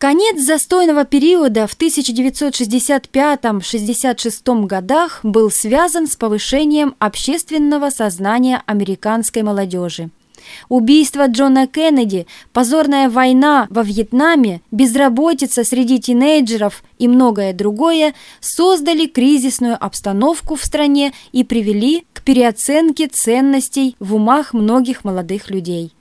Конец застойного периода в 1965-66 годах был связан с повышением общественного сознания американской молодежи. Убийство Джона Кеннеди, позорная война во Вьетнаме, безработица среди тинейджеров и многое другое создали кризисную обстановку в стране и привели к переоценке ценностей в умах многих молодых людей.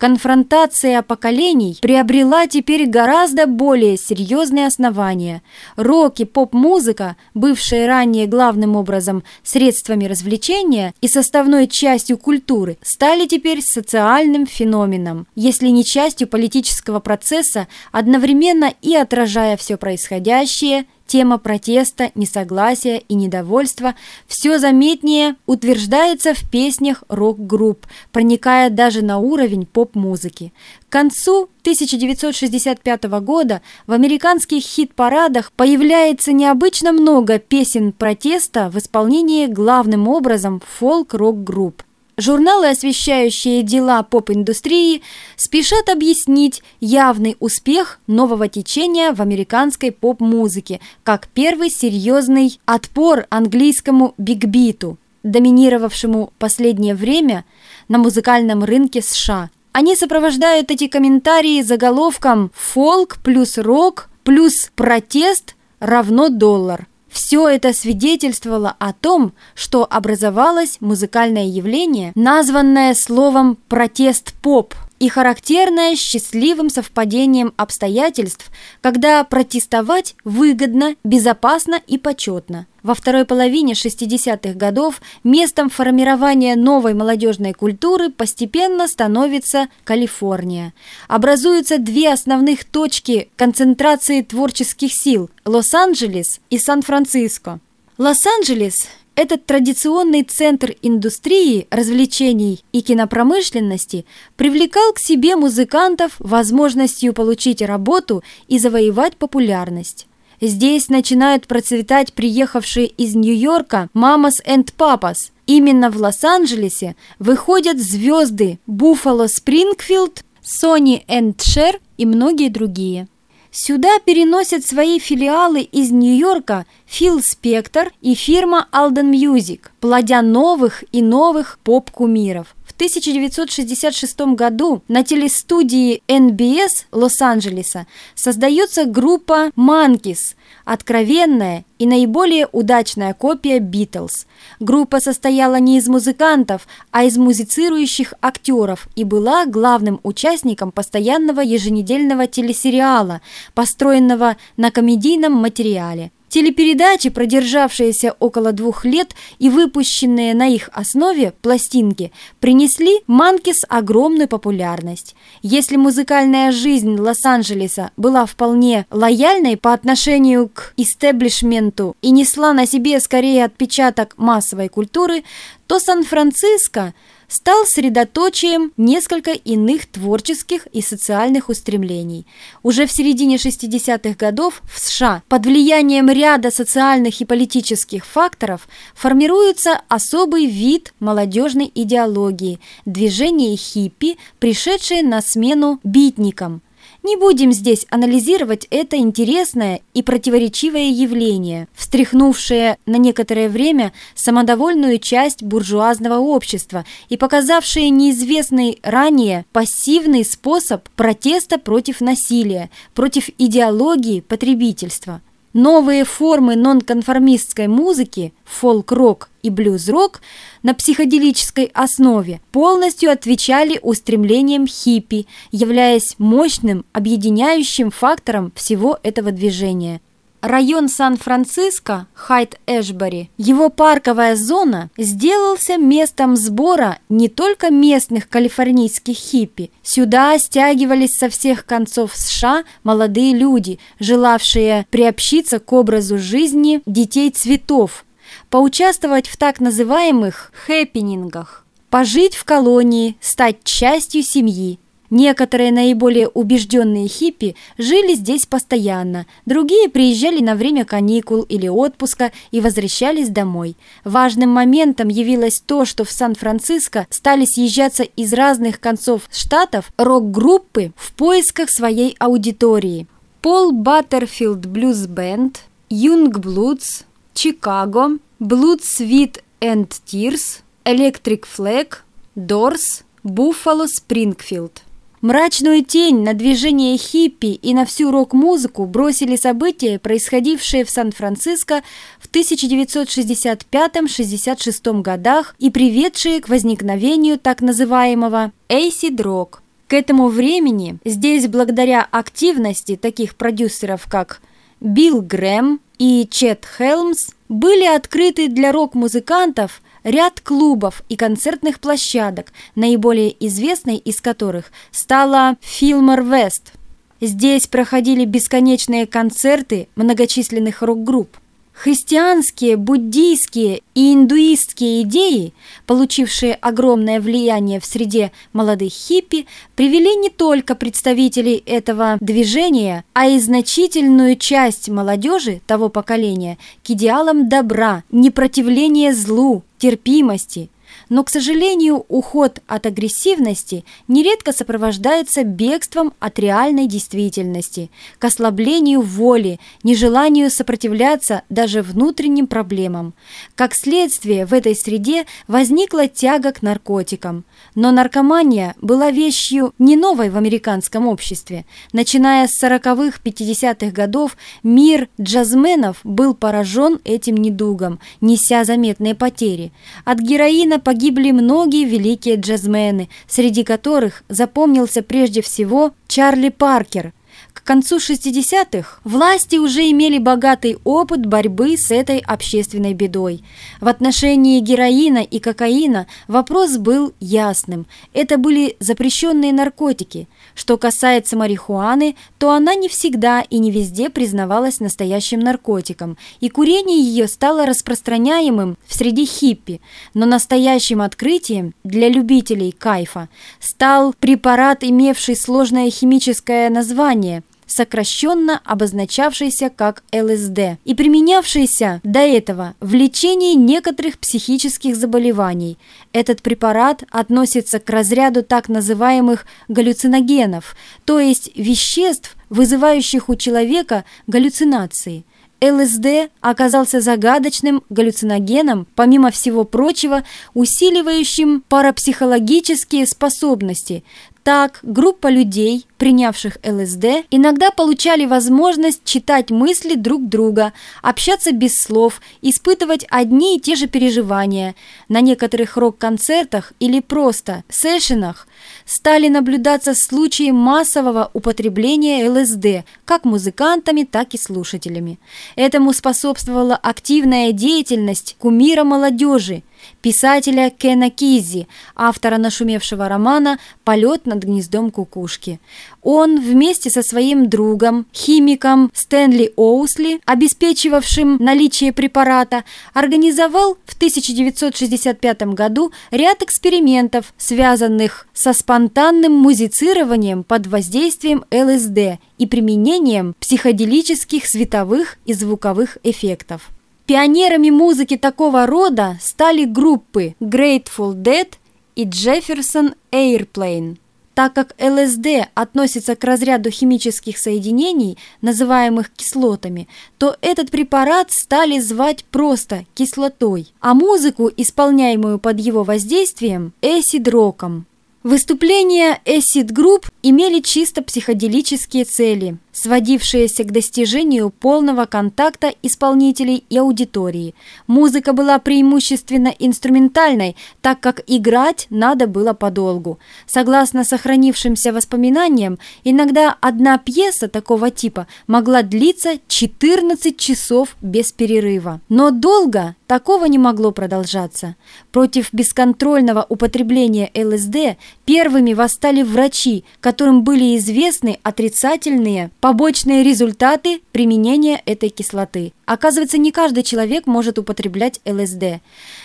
Конфронтация поколений приобрела теперь гораздо более серьезные основания. Рок и поп-музыка, бывшие ранее главным образом средствами развлечения и составной частью культуры, стали теперь социальным феноменом, если не частью политического процесса, одновременно и отражая все происходящее – Тема протеста, несогласия и недовольства все заметнее утверждается в песнях рок-групп, проникая даже на уровень поп-музыки. К концу 1965 года в американских хит-парадах появляется необычно много песен протеста в исполнении главным образом фолк-рок-групп. Журналы, освещающие дела поп-индустрии, спешат объяснить явный успех нового течения в американской поп-музыке как первый серьезный отпор английскому бигбиту, доминировавшему последнее время на музыкальном рынке США. Они сопровождают эти комментарии заголовком «Фолк плюс рок плюс протест равно доллар». Все это свидетельствовало о том, что образовалось музыкальное явление, названное словом «протест-поп», и характерное счастливым совпадением обстоятельств, когда протестовать выгодно, безопасно и почетно. Во второй половине 60-х годов местом формирования новой молодежной культуры постепенно становится Калифорния. Образуются две основных точки концентрации творческих сил – Лос-Анджелес и Сан-Франциско. Лос-Анджелес этот традиционный центр индустрии, развлечений и кинопромышленности привлекал к себе музыкантов возможностью получить работу и завоевать популярность. Здесь начинают процветать приехавшие из Нью-Йорка «Мамас энд Папас». Именно в Лос-Анджелесе выходят звезды Буффало Спрингфилд, Сони энд Шер и многие другие. Сюда переносят свои филиалы из Нью-Йорка Фил Спектор и фирма Alden Music, плодя новых и новых поп-кумиров. В 1966 году на телестудии NBS Лос-Анджелеса создается группа Monkeys, откровенная и наиболее удачная копия «Битлз». Группа состояла не из музыкантов, а из музицирующих актеров и была главным участником постоянного еженедельного телесериала, построенного на комедийном материале. Телепередачи, продержавшиеся около двух лет и выпущенные на их основе пластинки, принесли Манкис огромную популярность. Если музыкальная жизнь Лос-Анджелеса была вполне лояльной по отношению к истеблишменту и несла на себе скорее отпечаток массовой культуры, то Сан-Франциско – стал средоточием несколько иных творческих и социальных устремлений. Уже в середине 60-х годов в США под влиянием ряда социальных и политических факторов формируется особый вид молодежной идеологии – движение хиппи, пришедшее на смену битникам – не будем здесь анализировать это интересное и противоречивое явление, встряхнувшее на некоторое время самодовольную часть буржуазного общества и показавшее неизвестный ранее пассивный способ протеста против насилия, против идеологии потребительства. Новые формы нонконформистской музыки, фолк-рок и блюз-рок на психоделической основе полностью отвечали устремлениям хиппи, являясь мощным объединяющим фактором всего этого движения – Район Сан-Франциско, Хайт-Эшбери, его парковая зона сделался местом сбора не только местных калифорнийских хиппи. Сюда стягивались со всех концов США молодые люди, желавшие приобщиться к образу жизни детей цветов, поучаствовать в так называемых хэппинингах, пожить в колонии, стать частью семьи. Некоторые наиболее убежденные хиппи жили здесь постоянно, другие приезжали на время каникул или отпуска и возвращались домой. Важным моментом явилось то, что в Сан-Франциско стали съезжаться из разных концов штатов рок-группы в поисках своей аудитории. Пол Баттерфилд Блюз Бенд, Юнг Блудс, Чикаго, Блуд Свит энд Тирс, Электрик Флэг, Дорс, Буффало Спрингфилд. Мрачную тень на движение хиппи и на всю рок-музыку бросили события, происходившие в Сан-Франциско в 1965-66 годах и приведшие к возникновению так называемого «acid рок». К этому времени здесь, благодаря активности таких продюсеров, как Билл Грэм и Чет Хелмс, были открыты для рок-музыкантов ряд клубов и концертных площадок, наиболее известной из которых стала Филмор Вест. Здесь проходили бесконечные концерты многочисленных рок-групп. Христианские, буддийские и индуистские идеи, получившие огромное влияние в среде молодых хиппи, привели не только представителей этого движения, а и значительную часть молодежи того поколения к идеалам добра, непротивления злу, терпимости – но, к сожалению, уход от агрессивности нередко сопровождается бегством от реальной действительности, к ослаблению воли, нежеланию сопротивляться даже внутренним проблемам. Как следствие, в этой среде возникла тяга к наркотикам. Но наркомания была вещью не новой в американском обществе. Начиная с 40-х, 50-х годов мир джазменов был поражен этим недугом, неся заметные потери. От героина погибли погибли многие великие джазмены, среди которых запомнился прежде всего Чарли Паркер – к концу 60-х власти уже имели богатый опыт борьбы с этой общественной бедой. В отношении героина и кокаина вопрос был ясным. Это были запрещенные наркотики. Что касается марихуаны, то она не всегда и не везде признавалась настоящим наркотиком, и курение ее стало распространяемым в среди хиппи. Но настоящим открытием для любителей кайфа стал препарат, имевший сложное химическое название сокращенно обозначавшийся как ЛСД, и применявшийся до этого в лечении некоторых психических заболеваний. Этот препарат относится к разряду так называемых галлюциногенов, то есть веществ, вызывающих у человека галлюцинации. ЛСД оказался загадочным галлюциногеном, помимо всего прочего, усиливающим парапсихологические способности, так, группа людей, принявших ЛСД, иногда получали возможность читать мысли друг друга, общаться без слов, испытывать одни и те же переживания. На некоторых рок-концертах или просто сессионах стали наблюдаться случаи массового употребления ЛСД как музыкантами, так и слушателями. Этому способствовала активная деятельность кумира молодежи, писателя Кена Кизи, автора нашумевшего романа «Полет над гнездом кукушки». Он вместе со своим другом, химиком Стэнли Оусли, обеспечивавшим наличие препарата, организовал в 1965 году ряд экспериментов, связанных со спонтанным музицированием под воздействием ЛСД и применением психоделических световых и звуковых эффектов. Пионерами музыки такого рода стали группы Grateful Dead и Jefferson Airplane. Так как ЛСД относится к разряду химических соединений, называемых кислотами, то этот препарат стали звать просто кислотой, а музыку, исполняемую под его воздействием, эсид-роком. Выступления Group имели чисто психоделические цели, сводившиеся к достижению полного контакта исполнителей и аудитории. Музыка была преимущественно инструментальной, так как играть надо было подолгу. Согласно сохранившимся воспоминаниям, иногда одна пьеса такого типа могла длиться 14 часов без перерыва. Но долго такого не могло продолжаться. Против бесконтрольного употребления ЛСД первыми восстали врачи, которым были известны отрицательные побочные результаты применения этой кислоты. Оказывается, не каждый человек может употреблять ЛСД.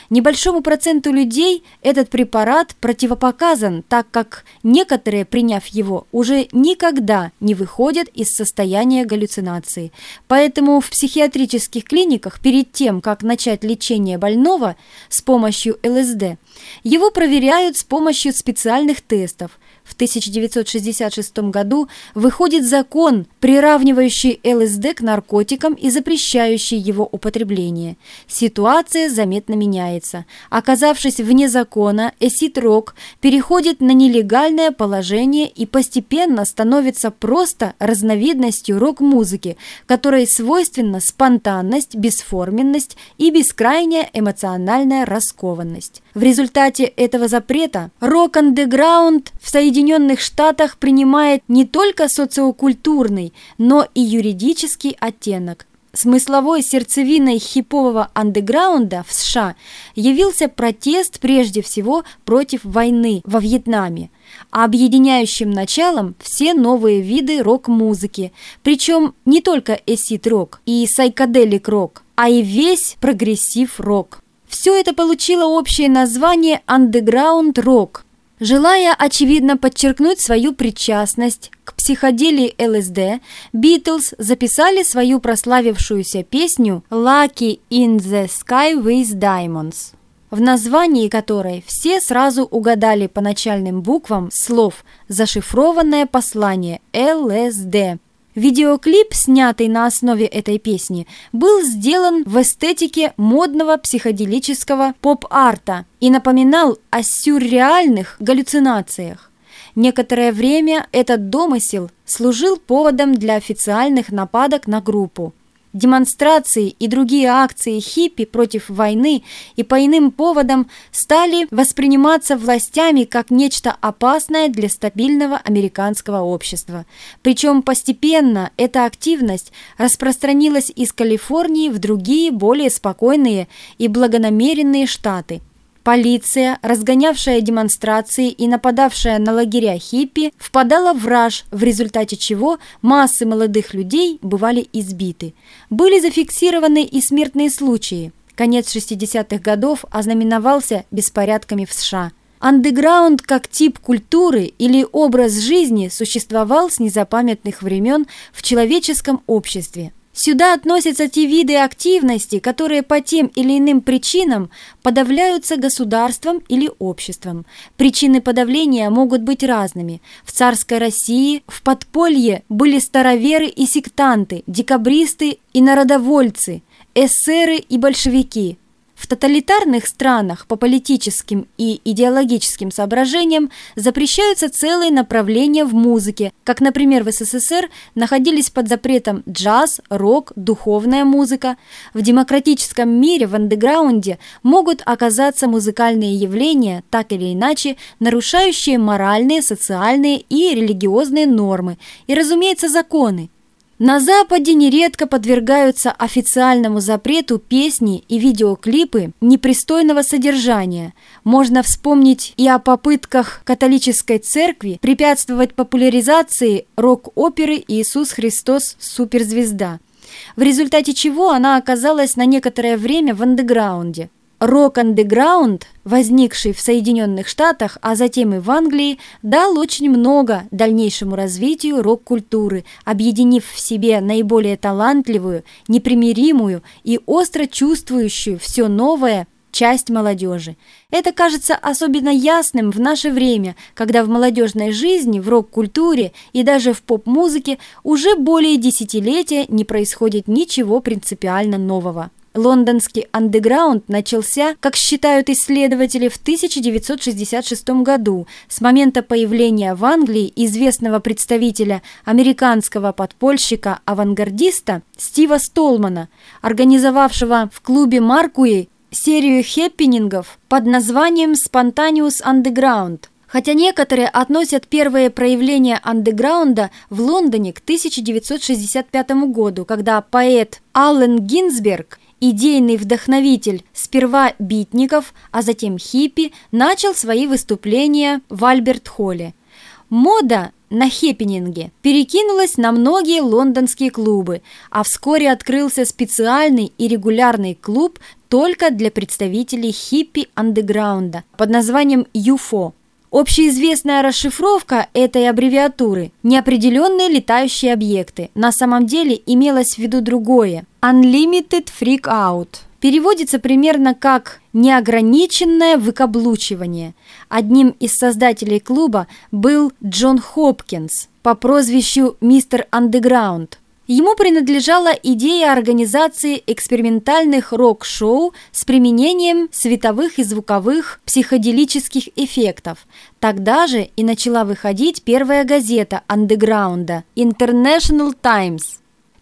Небольшому проценту людей этот препарат противопоказан, так как некоторые, приняв его, уже никогда не выходят из состояния галлюцинации. Поэтому в психиатрических клиниках перед тем, как начать лечение больного с помощью ЛСД, его проверяют с помощью специальных тестов – в 1966 году выходит закон, приравнивающий ЛСД к наркотикам и запрещающий его употребление. Ситуация заметно меняется. Оказавшись вне закона, эсид-рок переходит на нелегальное положение и постепенно становится просто разновидностью рок-музыки, которой свойственна спонтанность, бесформенность и бескрайняя эмоциональная раскованность. В результате этого запрета рок-андеграунд в Соединенных Штатах принимает не только социокультурный, но и юридический оттенок. Смысловой сердцевиной хипового андеграунда в США явился протест прежде всего против войны во Вьетнаме, а объединяющим началом все новые виды рок-музыки, причем не только acid-rock и psychedelic-rock, а и весь прогрессив-рок. Все это получило общее название «Underground Rock», Желая, очевидно, подчеркнуть свою причастность к психоделии ЛСД, Битлз записали свою прославившуюся песню «Lucky in the Sky with Diamonds», в названии которой все сразу угадали по начальным буквам слов зашифрованное послание «ЛСД», Видеоклип, снятый на основе этой песни, был сделан в эстетике модного психоделического поп-арта и напоминал о сюрреальных галлюцинациях. Некоторое время этот домысел служил поводом для официальных нападок на группу. Демонстрации и другие акции хиппи против войны и по иным поводам стали восприниматься властями как нечто опасное для стабильного американского общества. Причем постепенно эта активность распространилась из Калифорнии в другие более спокойные и благонамеренные штаты – Полиция, разгонявшая демонстрации и нападавшая на лагеря хиппи, впадала в раж, в результате чего массы молодых людей бывали избиты. Были зафиксированы и смертные случаи. Конец 60-х годов ознаменовался беспорядками в США. Андеграунд как тип культуры или образ жизни существовал с незапамятных времен в человеческом обществе. Сюда относятся те виды активности, которые по тем или иным причинам подавляются государством или обществом. Причины подавления могут быть разными. В царской России в подполье были староверы и сектанты, декабристы и народовольцы, эсеры и большевики – в тоталитарных странах по политическим и идеологическим соображениям запрещаются целые направления в музыке, как, например, в СССР находились под запретом джаз, рок, духовная музыка. В демократическом мире в андеграунде могут оказаться музыкальные явления, так или иначе, нарушающие моральные, социальные и религиозные нормы и, разумеется, законы. На Западе нередко подвергаются официальному запрету песни и видеоклипы непристойного содержания. Можно вспомнить и о попытках католической церкви препятствовать популяризации рок-оперы «Иисус Христос. Суперзвезда», в результате чего она оказалась на некоторое время в андеграунде. Рок-андеграунд, возникший в Соединенных Штатах, а затем и в Англии, дал очень много дальнейшему развитию рок-культуры, объединив в себе наиболее талантливую, непримиримую и остро чувствующую все новое часть молодежи. Это кажется особенно ясным в наше время, когда в молодежной жизни, в рок-культуре и даже в поп-музыке уже более десятилетия не происходит ничего принципиально нового. Лондонский андеграунд начался, как считают исследователи, в 1966 году. С момента появления в Англии известного представителя американского подпольщика-авангардиста Стива Столмана, организовавшего в клубе Маркуи серию хэппинингов под названием «Spontaneous Underground», Хотя некоторые относят первые проявления андеграунда в Лондоне к 1965 году, когда поэт Аллен Гинзберг идейный вдохновитель сперва битников, а затем хиппи, начал свои выступления в Альберт-Холле. Мода на хеппининге перекинулась на многие лондонские клубы, а вскоре открылся специальный и регулярный клуб только для представителей хиппи-андеграунда под названием «ЮФО». Общеизвестная расшифровка этой аббревиатуры – неопределенные летающие объекты. На самом деле имелось в виду другое – Unlimited Freak Out – переводится примерно как «неограниченное выкаблучивание». Одним из создателей клуба был Джон Хопкинс по прозвищу «Мистер Андеграунд». Ему принадлежала идея организации экспериментальных рок-шоу с применением световых и звуковых психоделических эффектов. Тогда же и начала выходить первая газета андеграунда International Times.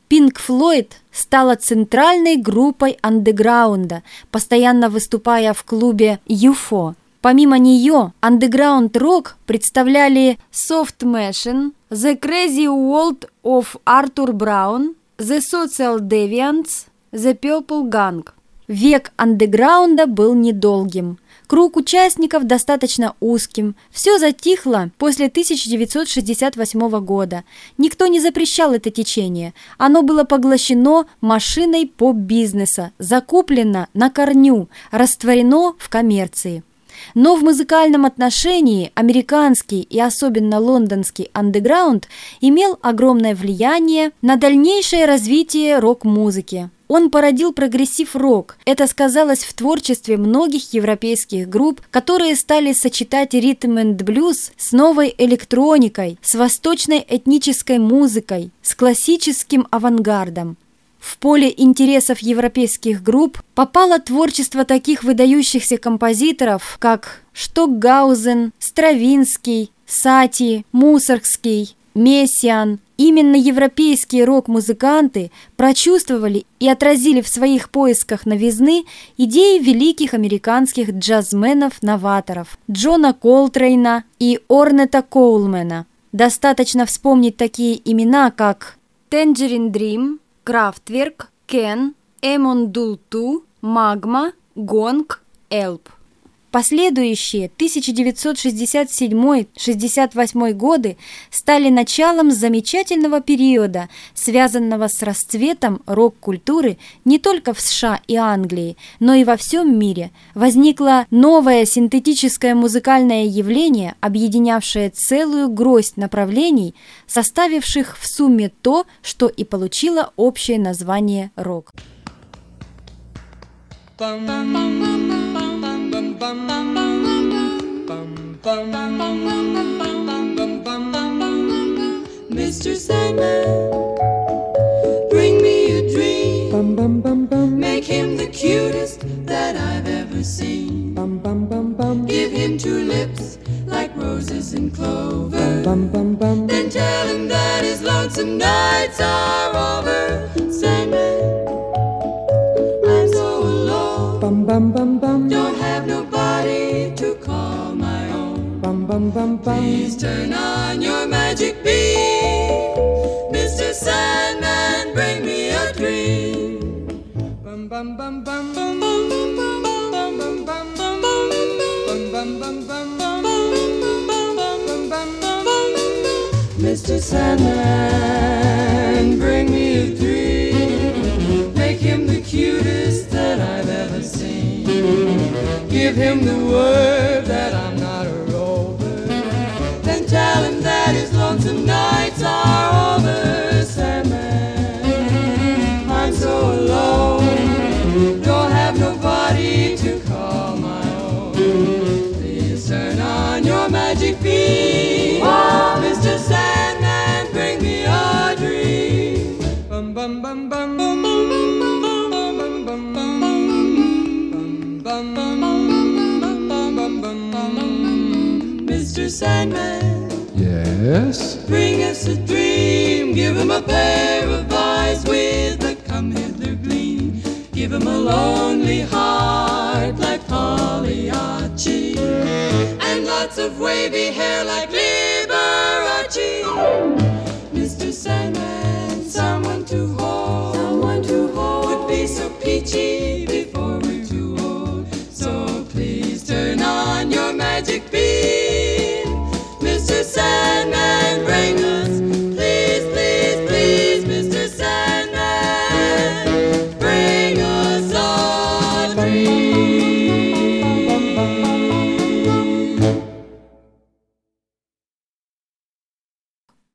Pink Floyd стала центральной группой андеграунда, постоянно выступая в клубе UFO. Помимо нее, андеграунд рок представляли Soft Machine, The Crazy World of Arthur Brown, The Social Deviants, The Purple Gang. Век андеграунда был недолгим. Круг участников достаточно узким. Все затихло после 1968 года. Никто не запрещал это течение. Оно было поглощено машиной поп-бизнеса, закуплено на корню, растворено в коммерции. Но в музыкальном отношении американский и особенно лондонский андеграунд имел огромное влияние на дальнейшее развитие рок-музыки. Он породил прогрессив-рок. Это сказалось в творчестве многих европейских групп, которые стали сочетать ритм энд блюз с новой электроникой, с восточной этнической музыкой, с классическим авангардом. В поле интересов европейских групп попало творчество таких выдающихся композиторов, как Штокгаузен, Стравинский, Сати, Мусоргский, Мессиан. Именно европейские рок-музыканты прочувствовали и отразили в своих поисках новизны идеи великих американских джазменов-новаторов Джона Колтрейна и Орнета Коулмена. Достаточно вспомнить такие имена, как Tangerine Dream, Крафтверк, Кен, Эмондулту, Магма, Гонг, Элп. Последующие 1967-68 годы стали началом замечательного периода, связанного с расцветом рок-культуры не только в США и Англии, но и во всем мире. Возникло новое синтетическое музыкальное явление, объединявшее целую гроздь направлений, составивших в сумме то, что и получило общее название рок. bum bum bum bum bum bum bum bum bum bum bum Mr. Sandman, bring me a dream. Bum bum bum bum. Make him the cutest that I've ever seen. Bum bum bum bum. Give him two lips like roses and clover. Bum bum bum. Then tell him that his lonesome nights are over. Sandman, I'm so alone. Bum bum bum bum. Your own. Please turn on your magic beam. Mr. Sandman, bring me a dream. Bum bum bum bum bum bum bum bum bum bum bum bum bum bum bum bum Mr. Sandman, bring me a dream. Make him the cutest that I've ever seen. Give him the word that I'm that his lonesome nights are over. Yes? bring us a dream. Give him a pair of eyes with a come hither gleam. Give him a lonely heart like Pagliacci. And lots of wavy hair like Liberace. Mr. Sandman, someone to hold. Someone to hold. Would be so peachy before we're too old. So please turn on your magic beam.